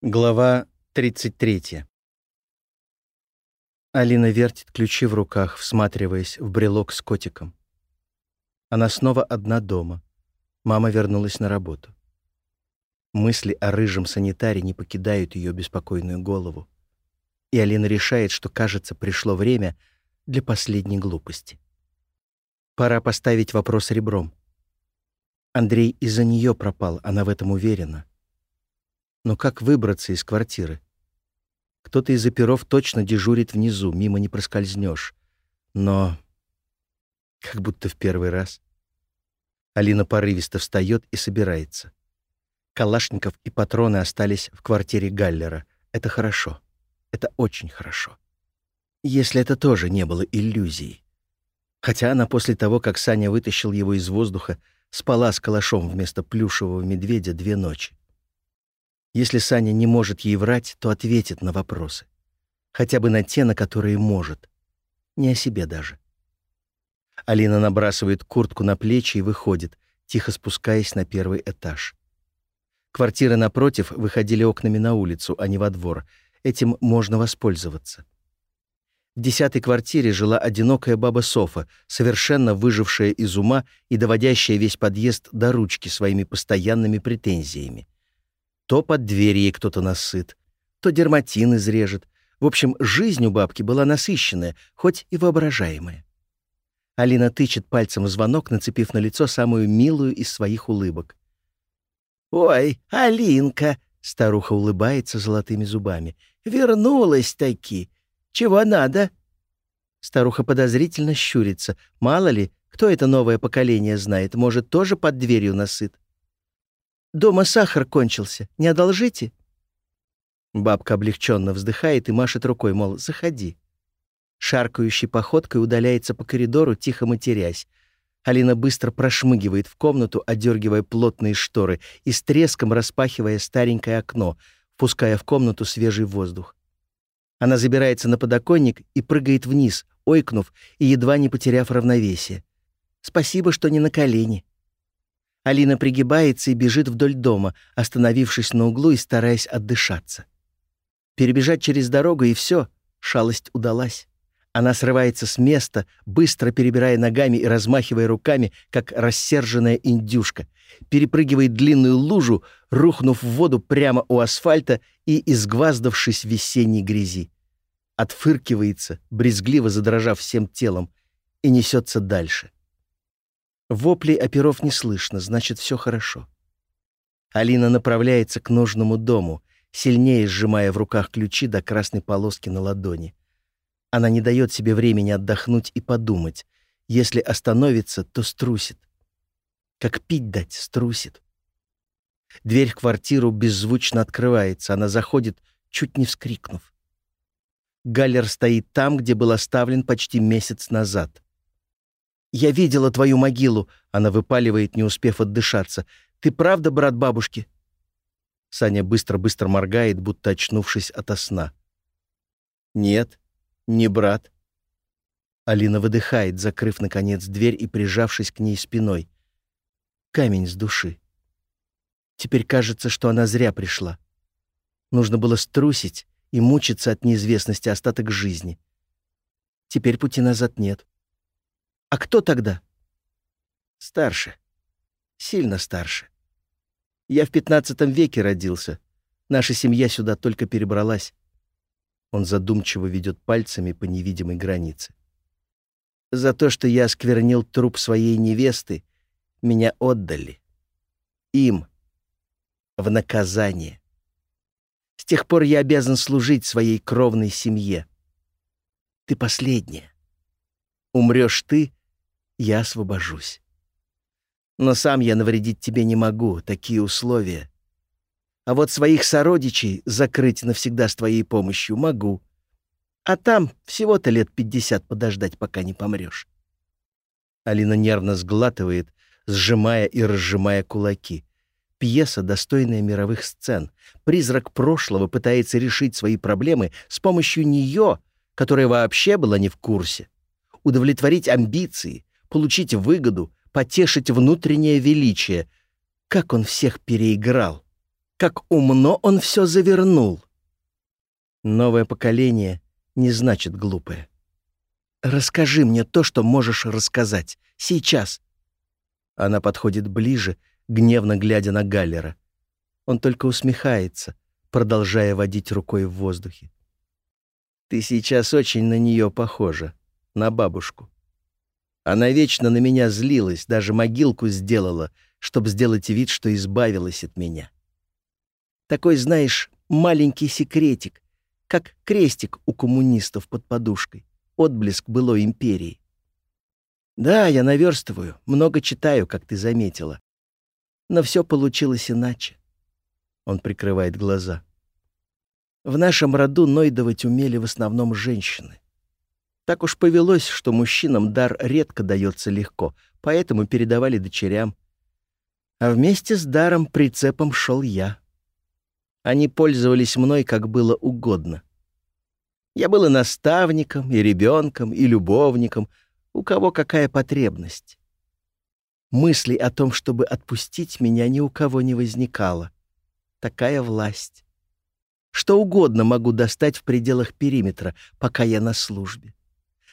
Глава 33. Алина вертит ключи в руках, всматриваясь в брелок с котиком. Она снова одна дома. Мама вернулась на работу. Мысли о рыжем санитаре не покидают ее беспокойную голову. И Алина решает, что, кажется, пришло время для последней глупости. Пора поставить вопрос ребром. Андрей из-за нее пропал, она в этом уверена. Но как выбраться из квартиры? Кто-то из оперов точно дежурит внизу, мимо не проскользнешь. Но как будто в первый раз. Алина порывисто встает и собирается. Калашников и патроны остались в квартире Галлера. Это хорошо. Это очень хорошо. Если это тоже не было иллюзией. Хотя она после того, как Саня вытащил его из воздуха, спала с калашом вместо плюшевого медведя две ночи. Если Саня не может ей врать, то ответит на вопросы. Хотя бы на те, на которые может. Не о себе даже. Алина набрасывает куртку на плечи и выходит, тихо спускаясь на первый этаж. Квартиры напротив выходили окнами на улицу, а не во двор. Этим можно воспользоваться. В десятой квартире жила одинокая баба Софа, совершенно выжившая из ума и доводящая весь подъезд до ручки своими постоянными претензиями. То под дверь ей кто-то насыт, то дерматин изрежет. В общем, жизнь у бабки была насыщенная, хоть и воображаемая. Алина тычет пальцем в звонок, нацепив на лицо самую милую из своих улыбок. «Ой, Алинка!» — старуха улыбается золотыми зубами. «Вернулась-таки! Чего надо?» Старуха подозрительно щурится. Мало ли, кто это новое поколение знает, может, тоже под дверью насыт. Дома сахар кончился. Не одолжите?» Бабка облегченно вздыхает и машет рукой, мол, заходи. Шаркающей походкой удаляется по коридору, тихо матерясь. Алина быстро прошмыгивает в комнату, одергивая плотные шторы и с треском распахивая старенькое окно, впуская в комнату свежий воздух. Она забирается на подоконник и прыгает вниз, ойкнув и едва не потеряв равновесие. «Спасибо, что не на колени». Алина пригибается и бежит вдоль дома, остановившись на углу и стараясь отдышаться. Перебежать через дорогу и все, шалость удалась. Она срывается с места, быстро перебирая ногами и размахивая руками, как рассерженная индюшка, перепрыгивает длинную лужу, рухнув в воду прямо у асфальта и изгваздавшись в весенней грязи. Отфыркивается, брезгливо задрожав всем телом, и несется дальше. Воплей оперов не слышно, значит, все хорошо. Алина направляется к нужному дому, сильнее сжимая в руках ключи до красной полоски на ладони. Она не дает себе времени отдохнуть и подумать. Если остановится, то струсит. Как пить дать, струсит. Дверь в квартиру беззвучно открывается. Она заходит, чуть не вскрикнув. Галлер стоит там, где был оставлен почти месяц назад. «Я видела твою могилу», — она выпаливает, не успев отдышаться. «Ты правда брат бабушки?» Саня быстро-быстро моргает, будто очнувшись ото сна. «Нет, не брат». Алина выдыхает, закрыв, наконец, дверь и прижавшись к ней спиной. Камень с души. Теперь кажется, что она зря пришла. Нужно было струсить и мучиться от неизвестности остаток жизни. Теперь пути назад нет. А кто тогда? Старше. Сильно старше. Я в пятнадцатом веке родился. Наша семья сюда только перебралась. Он задумчиво ведет пальцами по невидимой границе. За то, что я осквернил труп своей невесты, меня отдали. Им. В наказание. С тех пор я обязан служить своей кровной семье. Ты последняя. Умрешь ты, я освобожусь. Но сам я навредить тебе не могу, такие условия. А вот своих сородичей закрыть навсегда с твоей помощью могу. А там всего-то лет пятьдесят подождать, пока не помрешь. Алина нервно сглатывает, сжимая и разжимая кулаки. Пьеса, достойная мировых сцен. Призрак прошлого пытается решить свои проблемы с помощью нее, которая вообще была не в курсе. Удовлетворить амбиции, получить выгоду, потешить внутреннее величие. Как он всех переиграл! Как умно он все завернул. Новое поколение не значит глупое. Расскажи мне то, что можешь рассказать. Сейчас. Она подходит ближе, гневно глядя на Галлера. Он только усмехается, продолжая водить рукой в воздухе. Ты сейчас очень на нее похожа, на бабушку. Она вечно на меня злилась, даже могилку сделала, чтобы сделать вид, что избавилась от меня. Такой, знаешь, маленький секретик, как крестик у коммунистов под подушкой, отблеск былой империи. Да, я наверстываю, много читаю, как ты заметила. Но все получилось иначе. Он прикрывает глаза. В нашем роду нойдовать умели в основном женщины. Так уж повелось, что мужчинам дар редко дается легко, поэтому передавали дочерям. А вместе с даром прицепом шел я. Они пользовались мной, как было угодно. Я был и наставником, и ребенком, и любовником, у кого какая потребность. Мысли о том, чтобы отпустить меня, ни у кого не возникало. Такая власть. Что угодно могу достать в пределах периметра, пока я на службе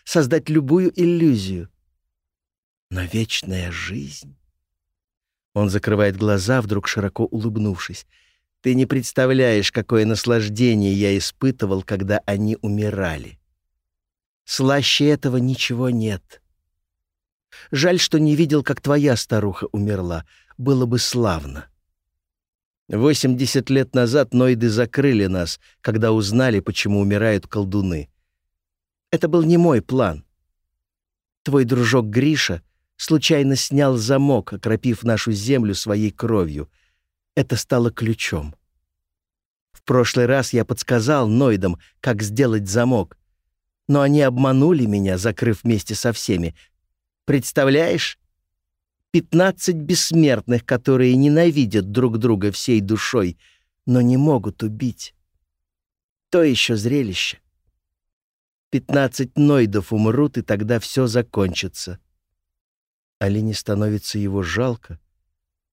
создать любую иллюзию. Но вечная жизнь... Он закрывает глаза, вдруг широко улыбнувшись. Ты не представляешь, какое наслаждение я испытывал, когда они умирали. Слаще этого ничего нет. Жаль, что не видел, как твоя старуха умерла. Было бы славно. Восемьдесят лет назад Нойды закрыли нас, когда узнали, почему умирают колдуны. Это был не мой план. Твой дружок Гриша случайно снял замок, окропив нашу землю своей кровью. Это стало ключом. В прошлый раз я подсказал Нойдам, как сделать замок, но они обманули меня, закрыв вместе со всеми. Представляешь? Пятнадцать бессмертных, которые ненавидят друг друга всей душой, но не могут убить. То еще зрелище. Пятнадцать нойдов умрут, и тогда все закончится. Алине становится его жалко,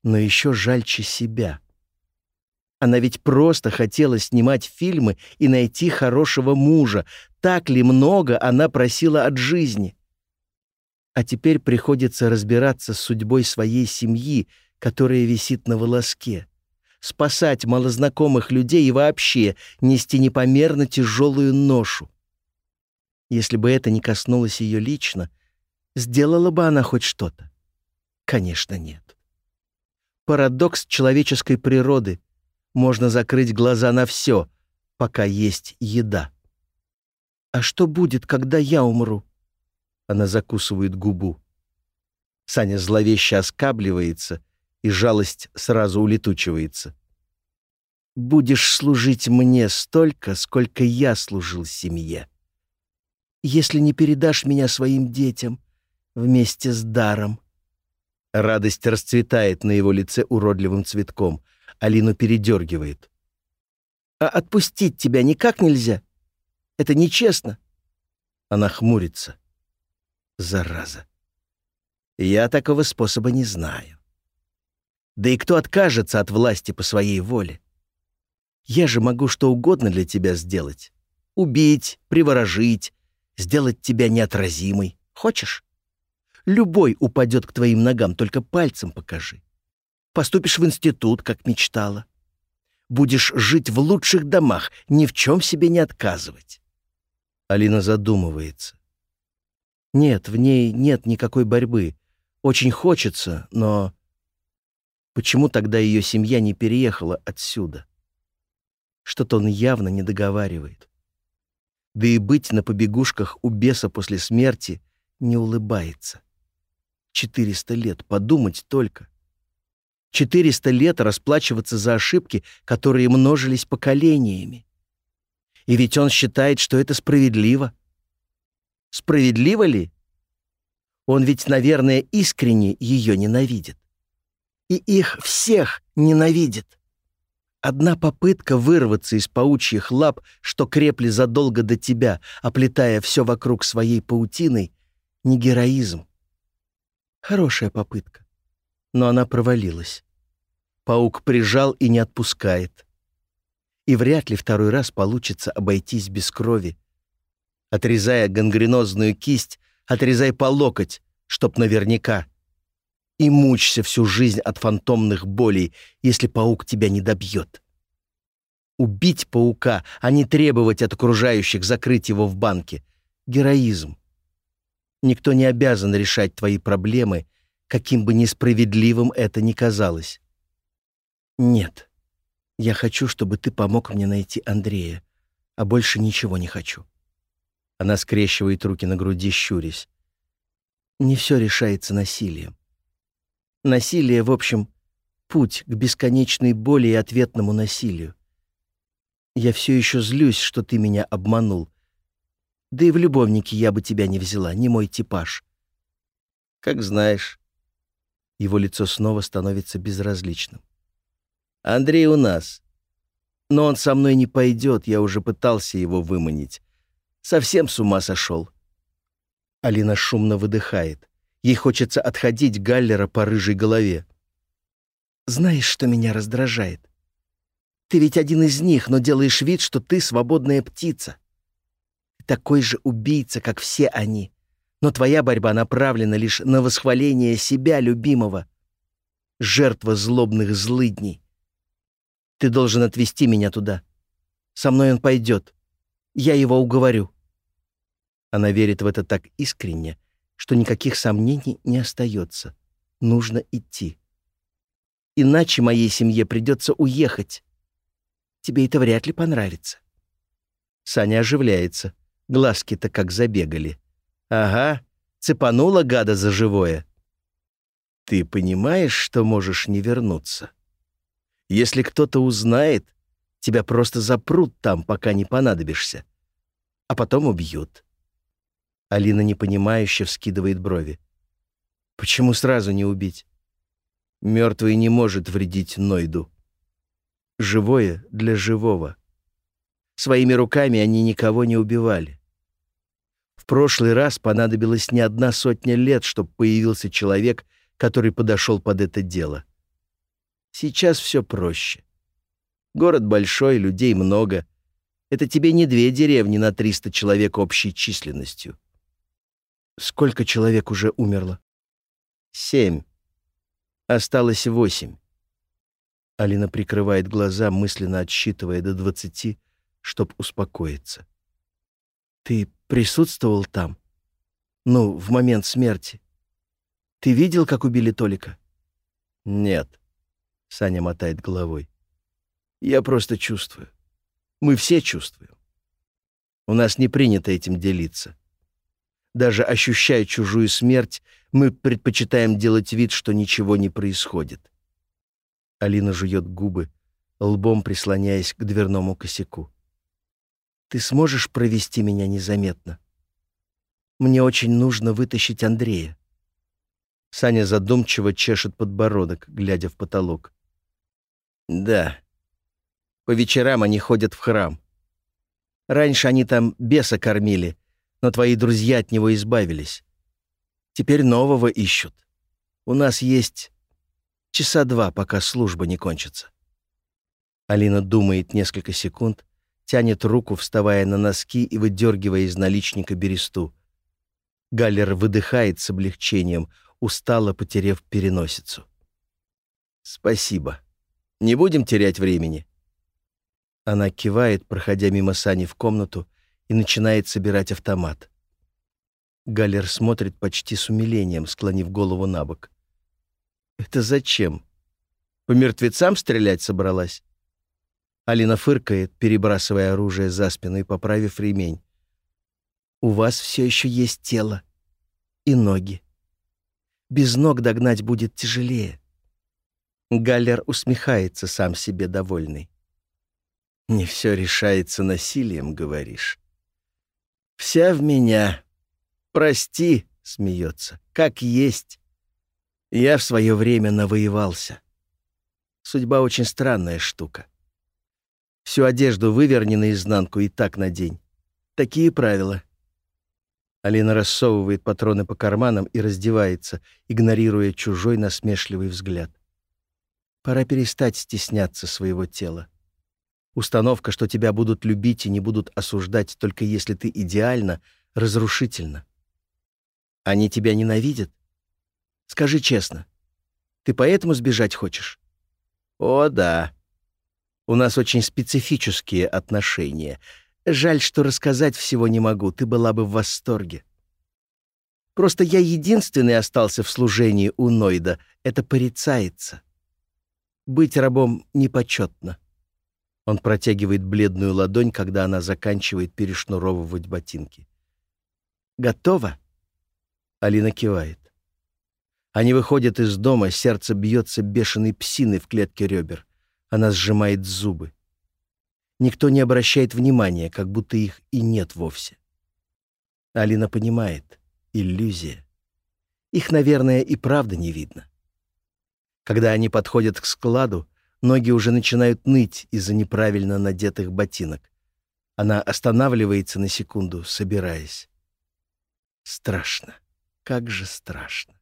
но еще жальче себя. Она ведь просто хотела снимать фильмы и найти хорошего мужа. Так ли много она просила от жизни? А теперь приходится разбираться с судьбой своей семьи, которая висит на волоске. Спасать малознакомых людей и вообще нести непомерно тяжелую ношу. Если бы это не коснулось ее лично, сделала бы она хоть что-то? Конечно, нет. Парадокс человеческой природы. Можно закрыть глаза на все, пока есть еда. «А что будет, когда я умру?» Она закусывает губу. Саня зловеще оскабливается, и жалость сразу улетучивается. «Будешь служить мне столько, сколько я служил семье» если не передашь меня своим детям вместе с даром». Радость расцветает на его лице уродливым цветком. Алину передергивает. «А отпустить тебя никак нельзя? Это нечестно». Она хмурится. «Зараза! Я такого способа не знаю. Да и кто откажется от власти по своей воле? Я же могу что угодно для тебя сделать. Убить, приворожить, сделать тебя неотразимой. Хочешь? Любой упадет к твоим ногам, только пальцем покажи. Поступишь в институт, как мечтала. Будешь жить в лучших домах, ни в чем себе не отказывать. Алина задумывается. Нет, в ней нет никакой борьбы. Очень хочется, но... Почему тогда ее семья не переехала отсюда? Что-то он явно не договаривает. Да и быть на побегушках у беса после смерти не улыбается. Четыреста лет, подумать только. Четыреста лет расплачиваться за ошибки, которые множились поколениями. И ведь он считает, что это справедливо. Справедливо ли? Он ведь, наверное, искренне ее ненавидит. И их всех ненавидит. Одна попытка вырваться из паучьих лап, что крепли задолго до тебя, оплетая все вокруг своей паутиной, не героизм. Хорошая попытка, но она провалилась. Паук прижал и не отпускает. И вряд ли второй раз получится обойтись без крови. Отрезая гангренозную кисть, отрезай по локоть, чтоб наверняка. И мучься всю жизнь от фантомных болей, если паук тебя не добьет. Убить паука, а не требовать от окружающих закрыть его в банке. Героизм. Никто не обязан решать твои проблемы, каким бы несправедливым это ни казалось. Нет. Я хочу, чтобы ты помог мне найти Андрея, а больше ничего не хочу. Она скрещивает руки на груди, щурясь. Не все решается насилием. Насилие, в общем, путь к бесконечной боли и ответному насилию. Я все еще злюсь, что ты меня обманул. Да и в любовнике я бы тебя не взяла, не мой типаж. Как знаешь. Его лицо снова становится безразличным. Андрей у нас. Но он со мной не пойдет, я уже пытался его выманить. Совсем с ума сошел. Алина шумно выдыхает. Ей хочется отходить Галлера по рыжей голове. «Знаешь, что меня раздражает? Ты ведь один из них, но делаешь вид, что ты свободная птица. Такой же убийца, как все они. Но твоя борьба направлена лишь на восхваление себя, любимого. Жертва злобных злыдней. Ты должен отвезти меня туда. Со мной он пойдет. Я его уговорю». Она верит в это так искренне, что никаких сомнений не остается. Нужно идти. Иначе моей семье придется уехать. Тебе это вряд ли понравится. Саня оживляется. Глазки-то как забегали. Ага, цепанула гада за живое. Ты понимаешь, что можешь не вернуться? Если кто-то узнает, тебя просто запрут там, пока не понадобишься. А потом убьют. Алина непонимающе вскидывает брови. Почему сразу не убить? Мертвый не может вредить Нойду живое для живого. Своими руками они никого не убивали. В прошлый раз понадобилось не одна сотня лет, чтобы появился человек, который подошел под это дело. Сейчас все проще. Город большой, людей много. Это тебе не две деревни на 300 человек общей численностью. Сколько человек уже умерло? Семь. Осталось восемь. Алина прикрывает глаза, мысленно отсчитывая до двадцати, чтоб успокоиться. «Ты присутствовал там? Ну, в момент смерти. Ты видел, как убили Толика?» «Нет», — Саня мотает головой. «Я просто чувствую. Мы все чувствуем. У нас не принято этим делиться. Даже ощущая чужую смерть, мы предпочитаем делать вид, что ничего не происходит. Алина жует губы, лбом прислоняясь к дверному косяку. «Ты сможешь провести меня незаметно? Мне очень нужно вытащить Андрея». Саня задумчиво чешет подбородок, глядя в потолок. «Да. По вечерам они ходят в храм. Раньше они там беса кормили, но твои друзья от него избавились. Теперь нового ищут. У нас есть Часа два, пока служба не кончится. Алина думает несколько секунд, тянет руку, вставая на носки и выдергивая из наличника бересту. Галлер выдыхает с облегчением, устало потерев переносицу. «Спасибо. Не будем терять времени». Она кивает, проходя мимо Сани в комнату, и начинает собирать автомат. Галлер смотрит почти с умилением, склонив голову на бок. «Это зачем? По мертвецам стрелять собралась?» Алина фыркает, перебрасывая оружие за спину и поправив ремень. «У вас все еще есть тело и ноги. Без ног догнать будет тяжелее». Галлер усмехается, сам себе довольный. «Не все решается насилием, говоришь?» «Вся в меня. Прости», — смеется, — «как есть. Я в свое время навоевался. Судьба очень странная штука. Всю одежду выверни наизнанку и так надень. Такие правила. Алина рассовывает патроны по карманам и раздевается, игнорируя чужой насмешливый взгляд. Пора перестать стесняться своего тела. Установка, что тебя будут любить и не будут осуждать, только если ты идеально, разрушительна. Они тебя ненавидят? Скажи честно, ты поэтому сбежать хочешь? О, да. У нас очень специфические отношения. Жаль, что рассказать всего не могу, ты была бы в восторге. Просто я единственный остался в служении у Нойда. Это порицается. Быть рабом непочетно. Он протягивает бледную ладонь, когда она заканчивает перешнуровывать ботинки. «Готово?» Алина кивает. Они выходят из дома, сердце бьется бешеной псиной в клетке ребер. Она сжимает зубы. Никто не обращает внимания, как будто их и нет вовсе. Алина понимает. Иллюзия. Их, наверное, и правда не видно. Когда они подходят к складу, ноги уже начинают ныть из-за неправильно надетых ботинок. Она останавливается на секунду, собираясь. Страшно. Как же страшно.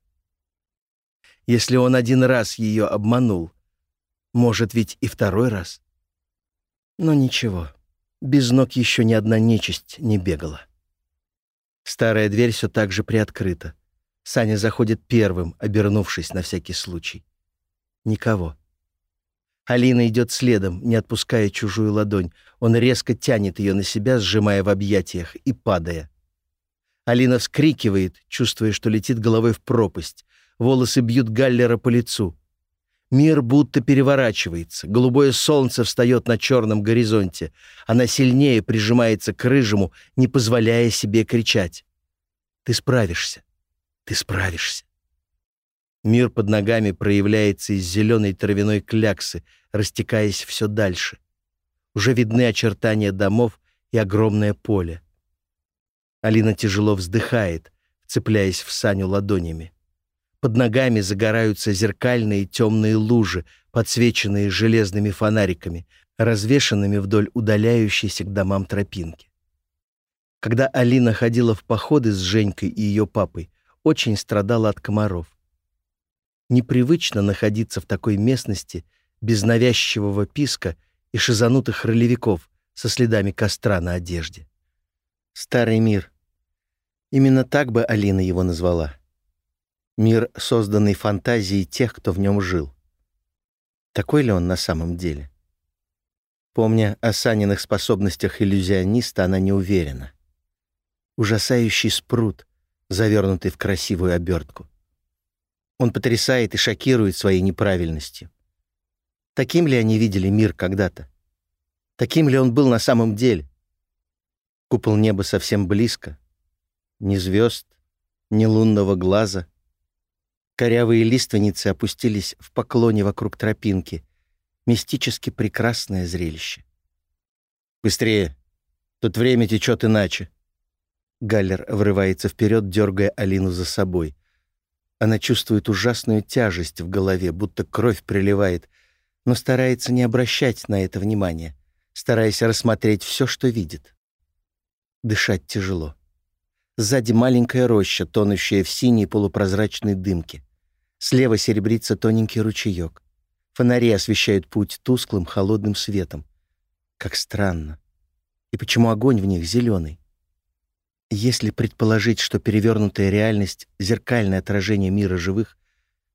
Если он один раз ее обманул, может ведь и второй раз. Но ничего, без ног еще ни одна нечисть не бегала. Старая дверь все так же приоткрыта. Саня заходит первым, обернувшись на всякий случай. Никого. Алина идет следом, не отпуская чужую ладонь. Он резко тянет ее на себя, сжимая в объятиях и падая. Алина вскрикивает, чувствуя, что летит головой в пропасть. Волосы бьют Галлера по лицу. Мир будто переворачивается. Голубое солнце встает на черном горизонте. Она сильнее прижимается к рыжему, не позволяя себе кричать. «Ты справишься. Ты справишься». Мир под ногами проявляется из зеленой травяной кляксы, растекаясь все дальше. Уже видны очертания домов и огромное поле. Алина тяжело вздыхает, цепляясь в Саню ладонями. Под ногами загораются зеркальные темные лужи, подсвеченные железными фонариками, развешанными вдоль удаляющейся к домам тропинки. Когда Алина ходила в походы с Женькой и ее папой, очень страдала от комаров. Непривычно находиться в такой местности без навязчивого писка и шизанутых ролевиков со следами костра на одежде. Старый мир. Именно так бы Алина его назвала. Мир, созданный фантазией тех, кто в нем жил. Такой ли он на самом деле? Помня о Саниных способностях иллюзиониста, она не уверена. Ужасающий спрут, завернутый в красивую обертку. Он потрясает и шокирует своей неправильностью. Таким ли они видели мир когда-то? Таким ли он был на самом деле? Купол неба совсем близко. Ни звезд, ни лунного глаза — Корявые лиственницы опустились в поклоне вокруг тропинки. Мистически прекрасное зрелище. «Быстрее! Тут время течет иначе!» Галлер врывается вперед, дергая Алину за собой. Она чувствует ужасную тяжесть в голове, будто кровь приливает, но старается не обращать на это внимания, стараясь рассмотреть все, что видит. Дышать тяжело. Сзади маленькая роща, тонущая в синей полупрозрачной дымке. Слева серебрится тоненький ручеек. Фонари освещают путь тусклым, холодным светом. Как странно. И почему огонь в них зеленый? Если предположить, что перевернутая реальность — зеркальное отражение мира живых,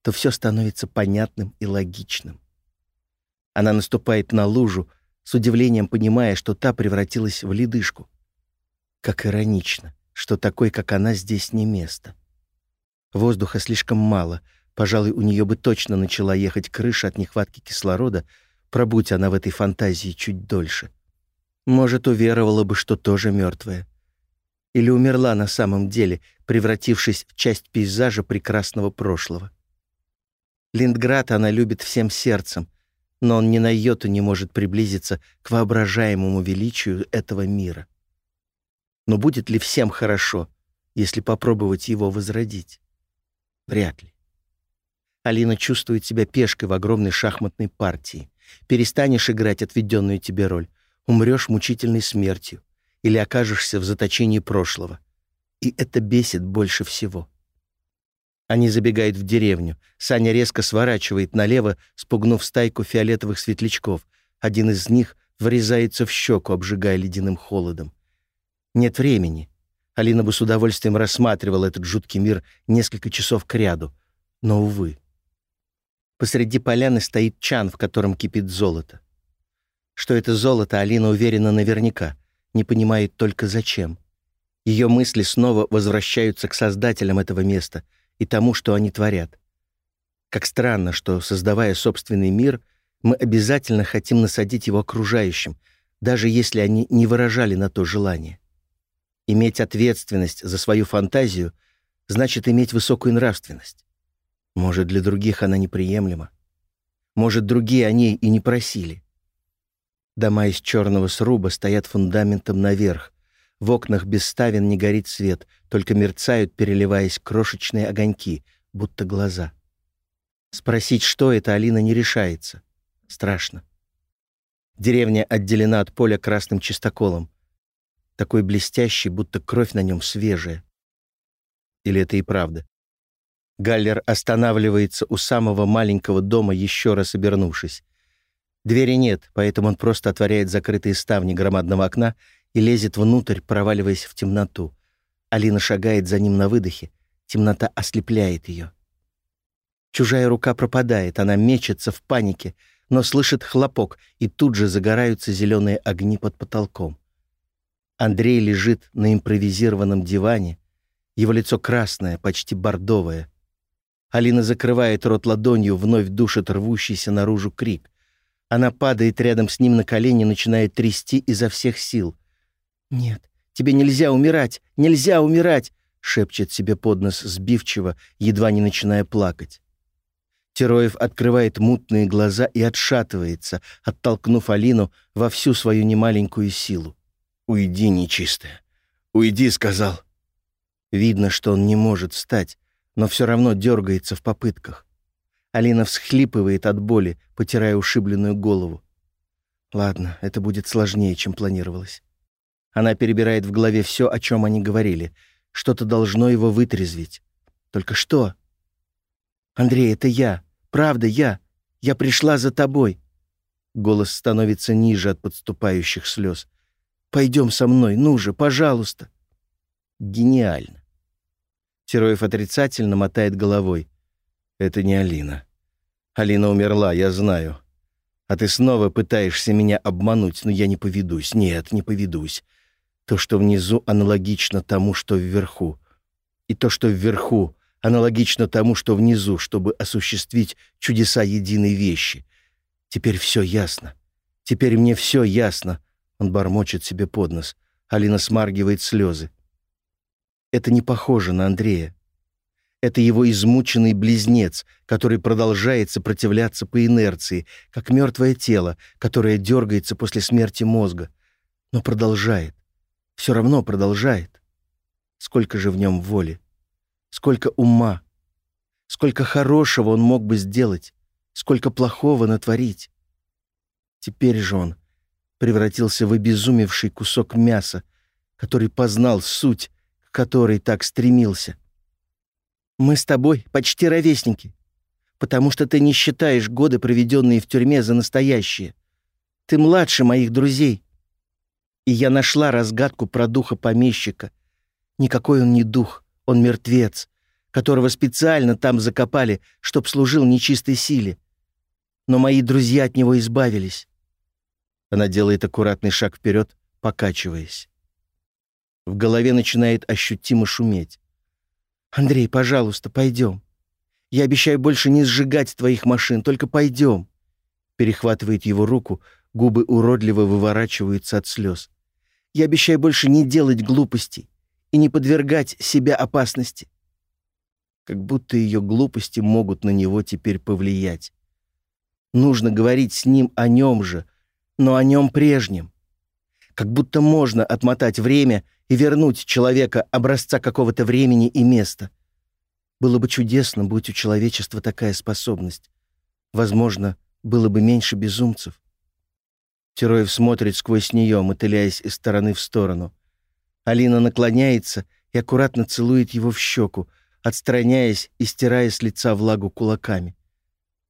то все становится понятным и логичным. Она наступает на лужу, с удивлением понимая, что та превратилась в ледышку. Как иронично, что такой, как она, здесь не место. Воздуха слишком мало — Пожалуй, у нее бы точно начала ехать крыша от нехватки кислорода, пробудь она в этой фантазии чуть дольше. Может, уверовала бы, что тоже мертвая. Или умерла на самом деле, превратившись в часть пейзажа прекрасного прошлого. Линдград она любит всем сердцем, но он ни на йоту не может приблизиться к воображаемому величию этого мира. Но будет ли всем хорошо, если попробовать его возродить? Вряд ли. Алина чувствует себя пешкой в огромной шахматной партии. Перестанешь играть отведенную тебе роль, умрешь мучительной смертью или окажешься в заточении прошлого. И это бесит больше всего. Они забегают в деревню. Саня резко сворачивает налево, спугнув стайку фиолетовых светлячков. Один из них врезается в щеку, обжигая ледяным холодом. Нет времени. Алина бы с удовольствием рассматривала этот жуткий мир несколько часов кряду. Но, увы. Посреди поляны стоит чан, в котором кипит золото. Что это золото, Алина уверена наверняка, не понимает только зачем. Ее мысли снова возвращаются к создателям этого места и тому, что они творят. Как странно, что, создавая собственный мир, мы обязательно хотим насадить его окружающим, даже если они не выражали на то желание. Иметь ответственность за свою фантазию значит иметь высокую нравственность. Может, для других она неприемлема. Может, другие о ней и не просили. Дома из черного сруба стоят фундаментом наверх. В окнах без ставен не горит свет, только мерцают, переливаясь крошечные огоньки, будто глаза. Спросить, что это, Алина не решается. Страшно. Деревня отделена от поля красным чистоколом. Такой блестящий, будто кровь на нем свежая. Или это и правда? Галлер останавливается у самого маленького дома, еще раз обернувшись. Двери нет, поэтому он просто отворяет закрытые ставни громадного окна и лезет внутрь, проваливаясь в темноту. Алина шагает за ним на выдохе. Темнота ослепляет ее. Чужая рука пропадает, она мечется в панике, но слышит хлопок, и тут же загораются зеленые огни под потолком. Андрей лежит на импровизированном диване. Его лицо красное, почти бордовое. Алина закрывает рот ладонью, вновь душит рвущийся наружу крик. Она падает рядом с ним на колени, начинает трясти изо всех сил. «Нет, тебе нельзя умирать! Нельзя умирать!» — шепчет себе под нос сбивчиво, едва не начиная плакать. Тероев открывает мутные глаза и отшатывается, оттолкнув Алину во всю свою немаленькую силу. «Уйди, нечистая! Уйди!» — сказал. Видно, что он не может встать, но все равно дергается в попытках. Алина всхлипывает от боли, потирая ушибленную голову. Ладно, это будет сложнее, чем планировалось. Она перебирает в голове все, о чем они говорили. Что-то должно его вытрезвить. Только что? «Андрей, это я. Правда, я. Я пришла за тобой». Голос становится ниже от подступающих слез. «Пойдем со мной, ну же, пожалуйста». Гениально. Тероев отрицательно мотает головой. Это не Алина. Алина умерла, я знаю. А ты снова пытаешься меня обмануть, но я не поведусь. Нет, не поведусь. То, что внизу, аналогично тому, что вверху. И то, что вверху, аналогично тому, что внизу, чтобы осуществить чудеса единой вещи. Теперь все ясно. Теперь мне все ясно. Он бормочет себе под нос. Алина смаргивает слезы. Это не похоже на Андрея. Это его измученный близнец, который продолжает сопротивляться по инерции, как мертвое тело, которое дергается после смерти мозга. Но продолжает. Все равно продолжает. Сколько же в нем воли. Сколько ума. Сколько хорошего он мог бы сделать. Сколько плохого натворить. Теперь же он превратился в обезумевший кусок мяса, который познал суть, к которой так стремился — мы с тобой почти ровесники, потому что ты не считаешь годы, проведенные в тюрьме, за настоящие. Ты младше моих друзей. И я нашла разгадку про духа помещика. Никакой он не дух, он мертвец, которого специально там закопали, чтоб служил нечистой силе. Но мои друзья от него избавились. Она делает аккуратный шаг вперед, покачиваясь. В голове начинает ощутимо шуметь. «Андрей, пожалуйста, пойдем. Я обещаю больше не сжигать твоих машин, только пойдем». Перехватывает его руку, губы уродливо выворачиваются от слез. «Я обещаю больше не делать глупостей и не подвергать себя опасности». Как будто ее глупости могут на него теперь повлиять. Нужно говорить с ним о нем же, но о нем прежнем. Как будто можно отмотать время — и вернуть человека образца какого-то времени и места. Было бы чудесно, будь у человечества такая способность. Возможно, было бы меньше безумцев. Тероев смотрит сквозь нее, мотыляясь из стороны в сторону. Алина наклоняется и аккуратно целует его в щеку, отстраняясь и стирая с лица влагу кулаками.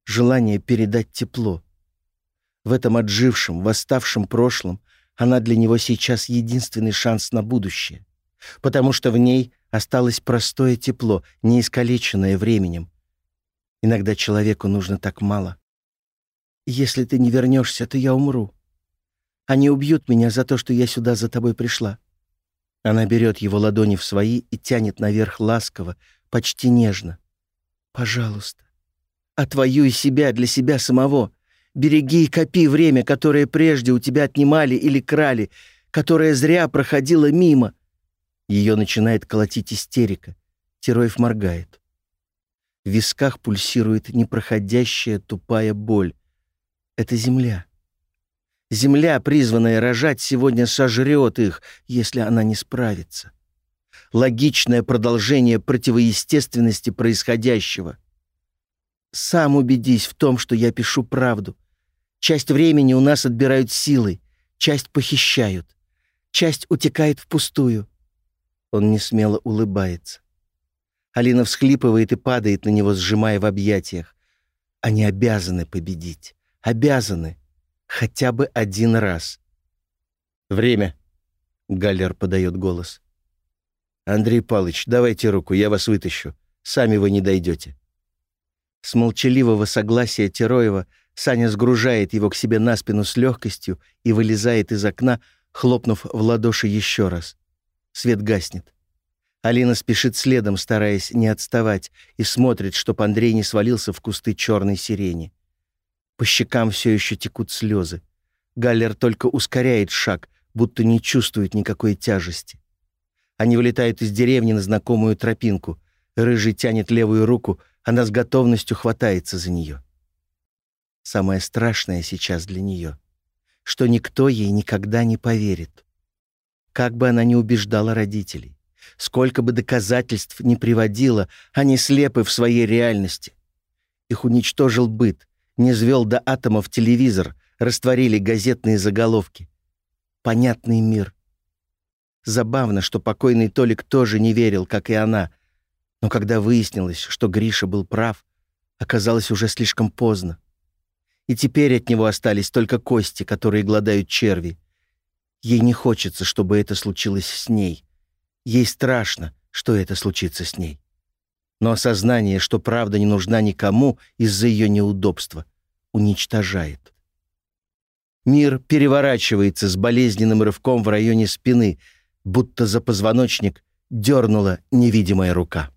Желание передать тепло. В этом отжившем, восставшем прошлом она для него сейчас единственный шанс на будущее, потому что в ней осталось простое тепло, не искалеченное временем. Иногда человеку нужно так мало. «Если ты не вернешься, то я умру. Они убьют меня за то, что я сюда за тобой пришла». Она берет его ладони в свои и тянет наверх ласково, почти нежно. «Пожалуйста, отвоюй себя для себя самого. Береги и копи время, которое прежде у тебя отнимали или крали, которое зря проходило мимо». Ее начинает колотить истерика. Тероев моргает. В висках пульсирует непроходящая тупая боль. Это земля. Земля, призванная рожать, сегодня сожрет их, если она не справится логичное продолжение противоестественности происходящего. Сам убедись в том, что я пишу правду. Часть времени у нас отбирают силой, часть похищают, часть утекает впустую. Он несмело улыбается. Алина всхлипывает и падает на него, сжимая в объятиях. Они обязаны победить. Обязаны. Хотя бы один раз. «Время», — Галлер подает голос. «Андрей Палыч, давайте руку, я вас вытащу. Сами вы не дойдете». С молчаливого согласия Тероева Саня сгружает его к себе на спину с легкостью и вылезает из окна, хлопнув в ладоши еще раз. Свет гаснет. Алина спешит следом, стараясь не отставать, и смотрит, чтоб Андрей не свалился в кусты черной сирени. По щекам все еще текут слезы. Галлер только ускоряет шаг, будто не чувствует никакой тяжести. Они вылетают из деревни на знакомую тропинку. Рыжий тянет левую руку, она с готовностью хватается за нее. Самое страшное сейчас для нее, что никто ей никогда не поверит. Как бы она ни убеждала родителей, сколько бы доказательств ни приводила, они слепы в своей реальности. Их уничтожил быт, не звел до атомов телевизор, растворили газетные заголовки. Понятный мир, Забавно, что покойный Толик тоже не верил, как и она. Но когда выяснилось, что Гриша был прав, оказалось уже слишком поздно. И теперь от него остались только кости, которые гладают черви. Ей не хочется, чтобы это случилось с ней. Ей страшно, что это случится с ней. Но осознание, что правда не нужна никому из-за ее неудобства, уничтожает. Мир переворачивается с болезненным рывком в районе спины — будто за позвоночник дернула невидимая рука.